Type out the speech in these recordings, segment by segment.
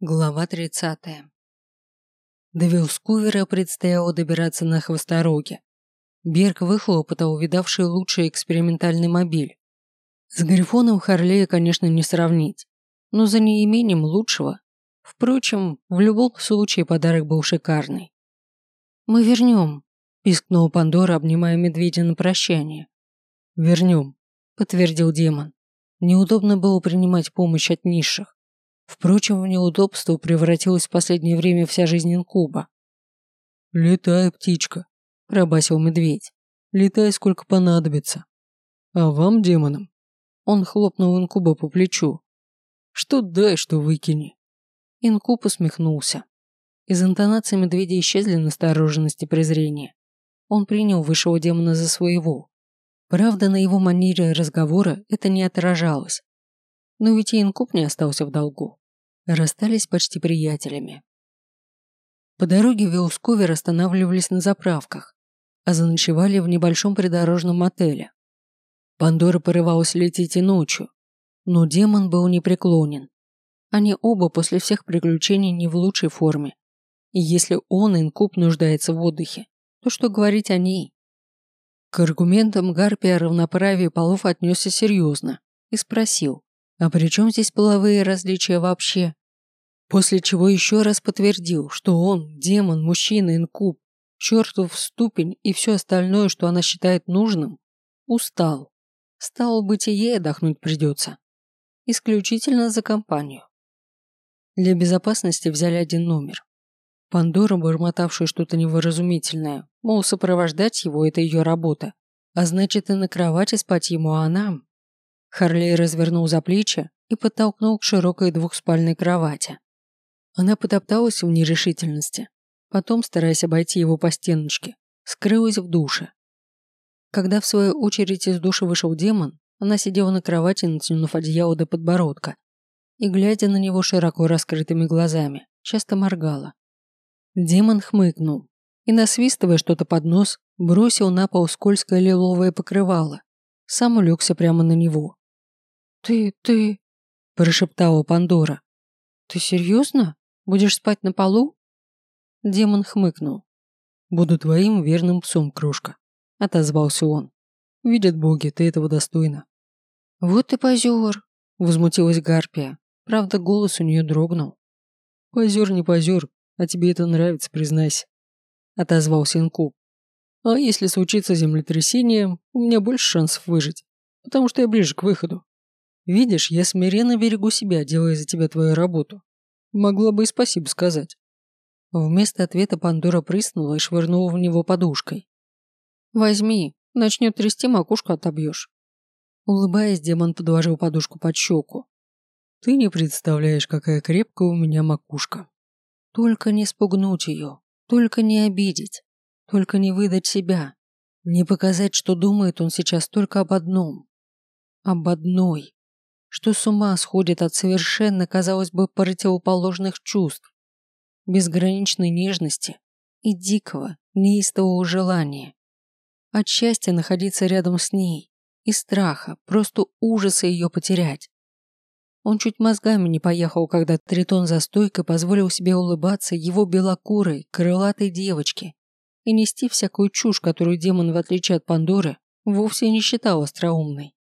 Глава 30. До Вилскувера предстояло добираться на хвостороге. Берг выхлопотал видавший лучший экспериментальный мобиль. С Грифоном Харлея, конечно, не сравнить, но за неимением лучшего. Впрочем, в любом случае подарок был шикарный. «Мы вернем», – пискнула Пандора, обнимая медведя на прощание. «Вернем», – подтвердил демон. Неудобно было принимать помощь от низших. Впрочем, в неудобство превратилась в последнее время вся жизнь инкуба. «Летай, птичка», – пробасил медведь. «Летай, сколько понадобится. А вам, демонам?» Он хлопнул инкуба по плечу. «Что дай, что выкини». Инкуб усмехнулся. Из интонации медведя исчезли настороженность и презрение. Он принял высшего демона за своего. Правда, на его манере разговора это не отражалось. Но ведь и инкуб не остался в долгу расстались почти приятелями. По дороге в Вилсковер останавливались на заправках, а заночевали в небольшом придорожном отеле. Пандора порывалась лететь и ночью, но демон был непреклонен. Они оба после всех приключений не в лучшей форме. И если он, инкуб, нуждается в отдыхе, то что говорить о ней? К аргументам Гарпия о равноправии полов отнесся серьезно и спросил, а при чем здесь половые различия вообще? После чего еще раз подтвердил, что он, демон, мужчина, инкуб, чертов ступень и все остальное, что она считает нужным, устал. Стало быть, и ей отдохнуть придется. Исключительно за компанию. Для безопасности взяли один номер. Пандора, бормотавшая что-то невыразумительное, мол, сопровождать его – это ее работа, а значит и на кровати спать ему, а она… Харлей развернул за плечи и подтолкнул к широкой двухспальной кровати. Она потопталась в нерешительности, потом, стараясь обойти его по стеночке, скрылась в душе. Когда в свою очередь из души вышел демон, она сидела на кровати, натянув одеяло до подбородка, и, глядя на него широко раскрытыми глазами, часто моргала. Демон хмыкнул и, насвистывая что-то под нос, бросил на пол скользкое лиловое покрывало, сам улегся прямо на него. «Ты, ты...» – прошептала Пандора. «Ты серьезно?» Будешь спать на полу?» Демон хмыкнул. «Буду твоим верным псом, крошка», — отозвался он. «Видят боги, ты этого достойна». «Вот ты позер», — возмутилась Гарпия. Правда, голос у нее дрогнул. «Позер не позер, а тебе это нравится, признайся», — отозвался инкуб. «А если случится землетрясение, у меня больше шансов выжить, потому что я ближе к выходу. Видишь, я смиренно берегу себя, делая за тебя твою работу. Могла бы и спасибо сказать. Вместо ответа Пандора прыснула и швырнула в него подушкой. «Возьми, начнет трясти, макушку отобьешь». Улыбаясь, демон подложил подушку под щеку. «Ты не представляешь, какая крепкая у меня макушка. Только не спугнуть ее, только не обидеть, только не выдать себя, не показать, что думает он сейчас только об одном. Об одной что с ума сходит от совершенно, казалось бы, противоположных чувств, безграничной нежности и дикого, неистового желания. От счастья находиться рядом с ней и страха, просто ужаса ее потерять. Он чуть мозгами не поехал, когда Тритон за стойкой позволил себе улыбаться его белокурой, крылатой девочке и нести всякую чушь, которую демон, в отличие от Пандоры, вовсе не считал остроумной.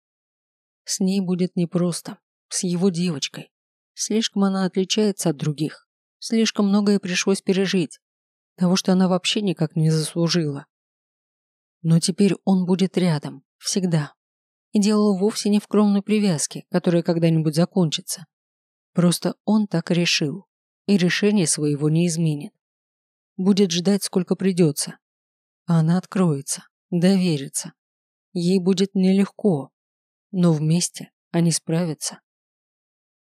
С ней будет непросто. С его девочкой. Слишком она отличается от других. Слишком многое пришлось пережить. Того, что она вообще никак не заслужила. Но теперь он будет рядом. Всегда. И дело вовсе не в кровной привязке, которая когда-нибудь закончится. Просто он так решил. И решение своего не изменит. Будет ждать, сколько придется. А она откроется. Доверится. Ей будет нелегко, но вместе они справятся.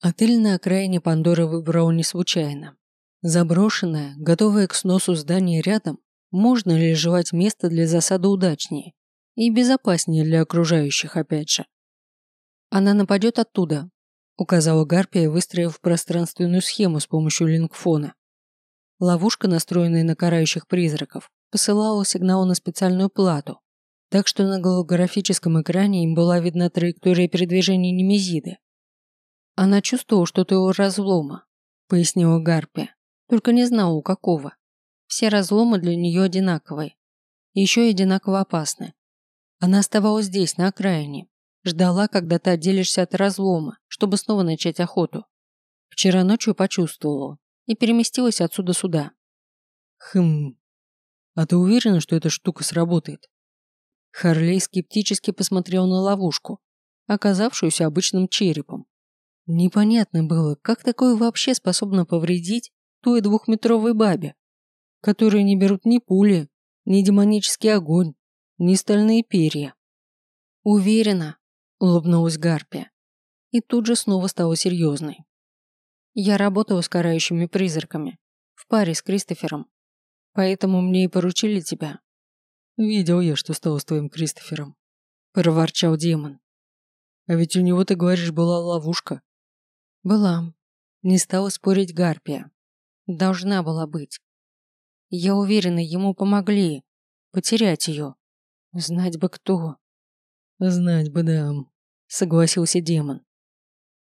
Отель на окраине Пандора выбрал не случайно. Заброшенное, готовое к сносу здание рядом, можно ли желать место для засады удачнее и безопаснее для окружающих опять же. Она нападет оттуда, указала Гарпия, выстроив пространственную схему с помощью лингфона. Ловушка, настроенная на карающих призраков, посылала сигнал на специальную плату, так что на голографическом экране им была видна траектория передвижения Немезиды. Она чувствовала что-то у разлома, пояснила Гарпия, только не знала у какого. Все разломы для нее одинаковые. Еще и одинаково опасны. Она оставалась здесь, на окраине. Ждала, когда ты отделишься от разлома, чтобы снова начать охоту. Вчера ночью почувствовала и переместилась отсюда сюда. Хм. А ты уверена, что эта штука сработает? Харлей скептически посмотрел на ловушку, оказавшуюся обычным черепом. Непонятно было, как такое вообще способно повредить той двухметровой бабе, которые не берут ни пули, ни демонический огонь, ни стальные перья. Уверена, улыбнулась Гарпия. И тут же снова стала серьезной. Я работала с карающими призраками, в паре с Кристофером. Поэтому мне и поручили тебя. Видел я, что стало с твоим Кристофером. Проворчал демон. А ведь у него, ты говоришь, была ловушка. Была. Не стала спорить Гарпия. Должна была быть. Я уверена, ему помогли. Потерять ее. Знать бы кто. Знать бы, да. Согласился демон.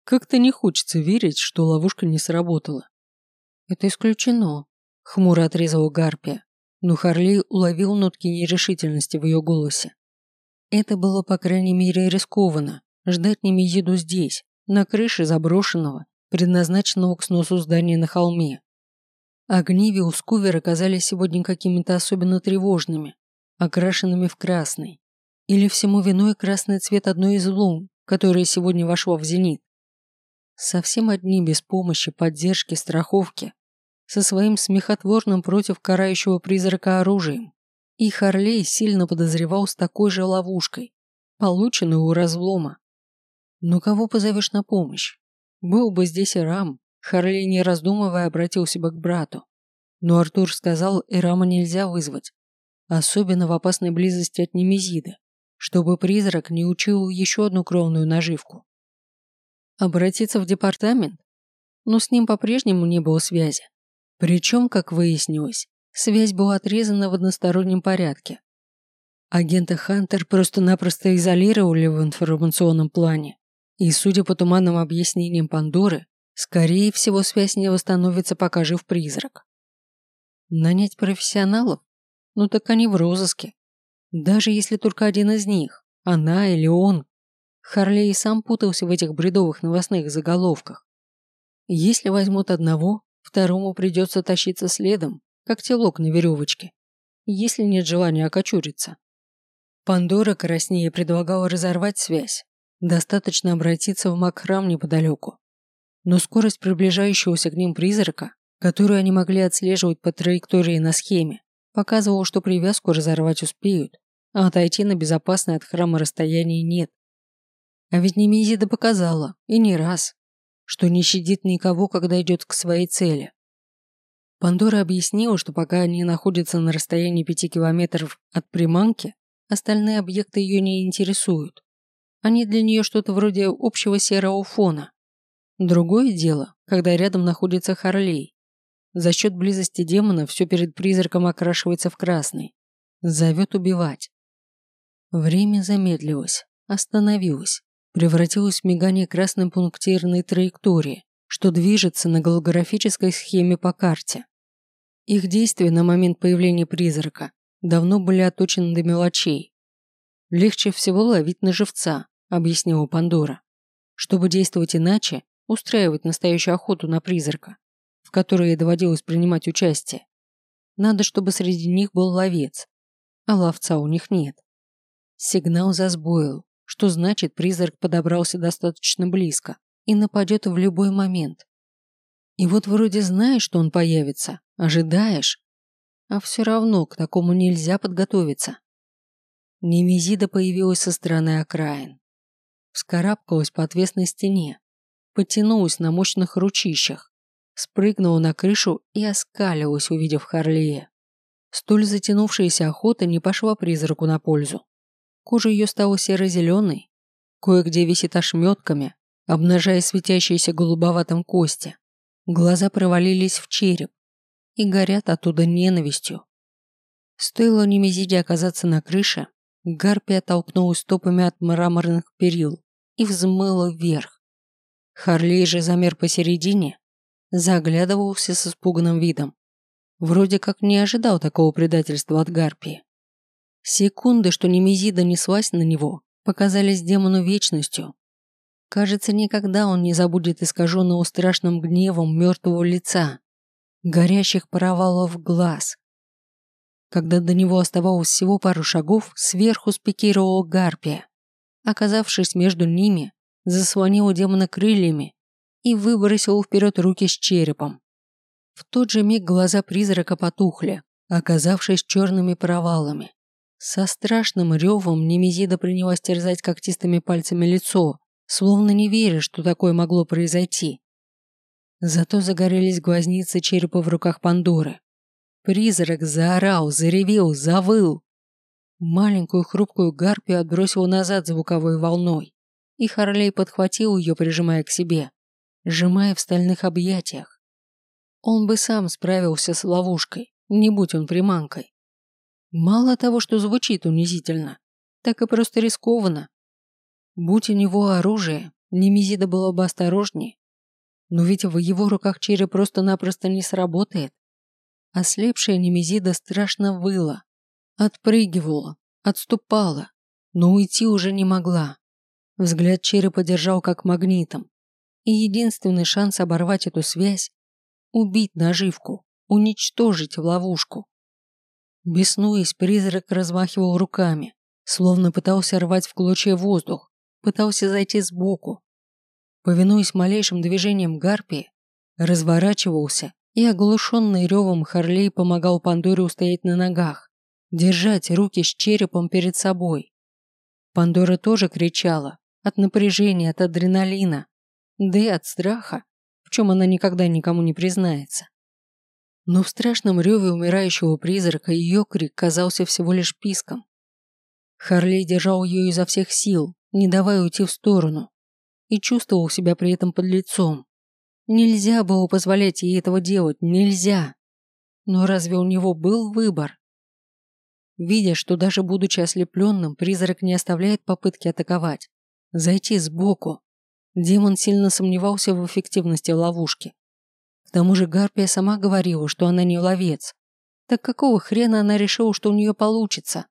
Как-то не хочется верить, что ловушка не сработала. Это исключено. Хмуро отрезала Гарпия. Но Харли уловил нотки нерешительности в ее голосе. Это было, по крайней мере, рискованно. Ждать Немезиду здесь, на крыше заброшенного, предназначенного к сносу здания на холме. Огни Вилскувер оказались сегодня какими-то особенно тревожными, окрашенными в красный. Или всему виной красный цвет одной из лун, которая сегодня вошла в зенит. Совсем одни без помощи, поддержки, страховки, со своим смехотворным против карающего призрака оружием. И Харлей сильно подозревал с такой же ловушкой, полученной у разлома. Но кого позовешь на помощь? Был бы здесь Ирам, Харли, не раздумывая, обратился бы к брату. Но Артур сказал, Ирама нельзя вызвать, особенно в опасной близости от Немезида, чтобы призрак не учил еще одну кровную наживку. Обратиться в департамент? Но с ним по-прежнему не было связи. Причем, как выяснилось, связь была отрезана в одностороннем порядке. Агента Хантер просто-напросто изолировали в информационном плане и, судя по туманным объяснениям Пандоры, скорее всего, связь не восстановится, пока жив призрак. Нанять профессионалов? Ну так они в розыске. Даже если только один из них, она или он. Харлей сам путался в этих бредовых новостных заголовках. Если возьмут одного, второму придется тащиться следом, как телок на веревочке, если нет желания окочуриться. Пандора краснее предлагала разорвать связь, Достаточно обратиться в Макхрам неподалеку. Но скорость приближающегося к ним призрака, которую они могли отслеживать по траектории на схеме, показывала, что привязку разорвать успеют, а отойти на безопасное от храма расстояние нет. А ведь Немезида показала, и не раз, что не щадит никого, когда идет к своей цели. Пандора объяснила, что пока они находятся на расстоянии пяти километров от приманки, остальные объекты ее не интересуют. Они для нее что-то вроде общего серого фона. Другое дело, когда рядом находится Харлей. За счет близости демона все перед призраком окрашивается в красный. Зовет убивать. Время замедлилось, остановилось, превратилось в мигание красной пунктирной траектории, что движется на голографической схеме по карте. Их действия на момент появления призрака давно были оточены до мелочей. Легче всего ловить на живца, объяснила Пандора. Чтобы действовать иначе, устраивать настоящую охоту на призрака, в которой ей доводилось принимать участие. Надо, чтобы среди них был ловец, а ловца у них нет. Сигнал засбоил, что значит призрак подобрался достаточно близко и нападет в любой момент. И вот вроде знаешь, что он появится, ожидаешь, а все равно к такому нельзя подготовиться. Немезида появилась со стороны окраин вскарабкалась по отвесной стене, потянулась на мощных ручищах, спрыгнула на крышу и оскалилась, увидев Харлея. Столь затянувшаяся охота не пошла призраку на пользу. Кожа ее стала серо-зеленой, кое-где висит ошметками, обнажая светящиеся голубоватым кости. Глаза провалились в череп и горят оттуда ненавистью. Стоило Немезиде оказаться на крыше, Гарпия толкнулась стопами от мраморных перил и взмыла вверх. Харлей же замер посередине, заглядывался с испуганным видом. Вроде как не ожидал такого предательства от Гарпии. Секунды, что Немезида неслась на него, показались демону вечностью. Кажется, никогда он не забудет искаженного страшным гневом мертвого лица, горящих провалов глаз. Когда до него оставалось всего пару шагов, сверху спикировала Гарпия. Оказавшись между ними, заслонила демона крыльями и выбросила вперед руки с черепом. В тот же миг глаза призрака потухли, оказавшись черными провалами. Со страшным ревом Немезида принялась терзать когтистыми пальцами лицо, словно не веря, что такое могло произойти. Зато загорелись глазницы черепа в руках Пандоры. Призрак заорал, заревел, завыл. Маленькую хрупкую гарпию отбросил назад звуковой волной, и Харлей подхватил ее, прижимая к себе, сжимая в стальных объятиях. Он бы сам справился с ловушкой, не будь он приманкой. Мало того, что звучит унизительно, так и просто рискованно. Будь у него оружие, Немезида было бы осторожнее. Но ведь в его руках череп просто-напросто не сработает. Ослепшая Немезида страшно выла, отпрыгивала, отступала, но уйти уже не могла. Взгляд черепа держал как магнитом. И единственный шанс оборвать эту связь – убить наживку, уничтожить ловушку. Беснуясь, призрак размахивал руками, словно пытался рвать в клочья воздух, пытался зайти сбоку. Повинуясь малейшим движениям гарпии, разворачивался и, оглушенный ревом Харлей, помогал Пандоре устоять на ногах, держать руки с черепом перед собой. Пандора тоже кричала, от напряжения, от адреналина, да и от страха, в чем она никогда никому не признается. Но в страшном реве умирающего призрака ее крик казался всего лишь писком. Харлей держал ее изо всех сил, не давая уйти в сторону, и чувствовал себя при этом под лицом. Нельзя было позволять ей этого делать, нельзя. Но разве у него был выбор? Видя, что даже будучи ослепленным, призрак не оставляет попытки атаковать, зайти сбоку, демон сильно сомневался в эффективности ловушки тому же Гарпия сама говорила, что она не ловец. Так какого хрена она решила, что у нее получится?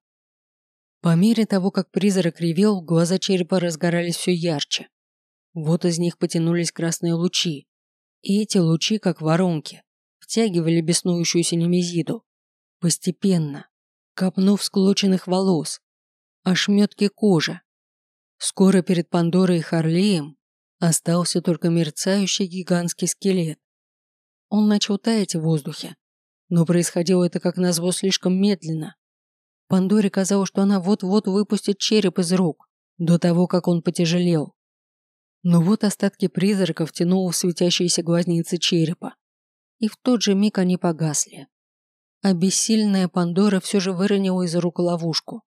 По мере того, как призрак ревел, глаза черепа разгорались все ярче. Вот из них потянулись красные лучи. И эти лучи, как воронки, втягивали беснующуюся немезиду. Постепенно, копнув склоченных волос, ошметки кожи. Скоро перед Пандорой и Харлеем остался только мерцающий гигантский скелет. Он начал таять в воздухе. Но происходило это, как назло, слишком медленно. Пандоре казалось, что она вот-вот выпустит череп из рук, до того, как он потяжелел. Но вот остатки призраков тянул в светящиеся глазницы черепа. И в тот же миг они погасли. А бессильная Пандора все же выронила из рук ловушку.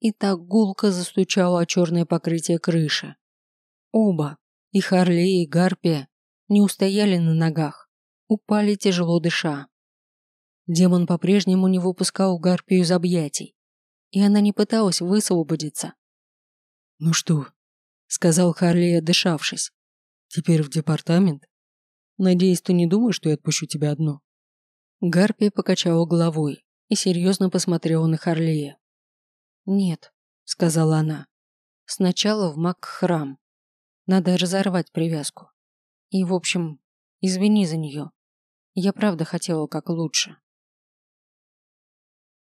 И так гулко застучала о черное покрытие крыши. Оба, и Харлей, и Гарпия, не устояли на ногах упали тяжело дыша. Демон по-прежнему не выпускал Гарпию из объятий, и она не пыталась высвободиться. «Ну что?» — сказал Харли, отдышавшись. «Теперь в департамент? Надеюсь, ты не думаешь, что я отпущу тебя одну?» Гарпия покачала головой и серьезно посмотрела на Харлея. «Нет», — сказала она. «Сначала в маг-храм. Надо разорвать привязку. И, в общем, извини за нее. Я правда хотела как лучше.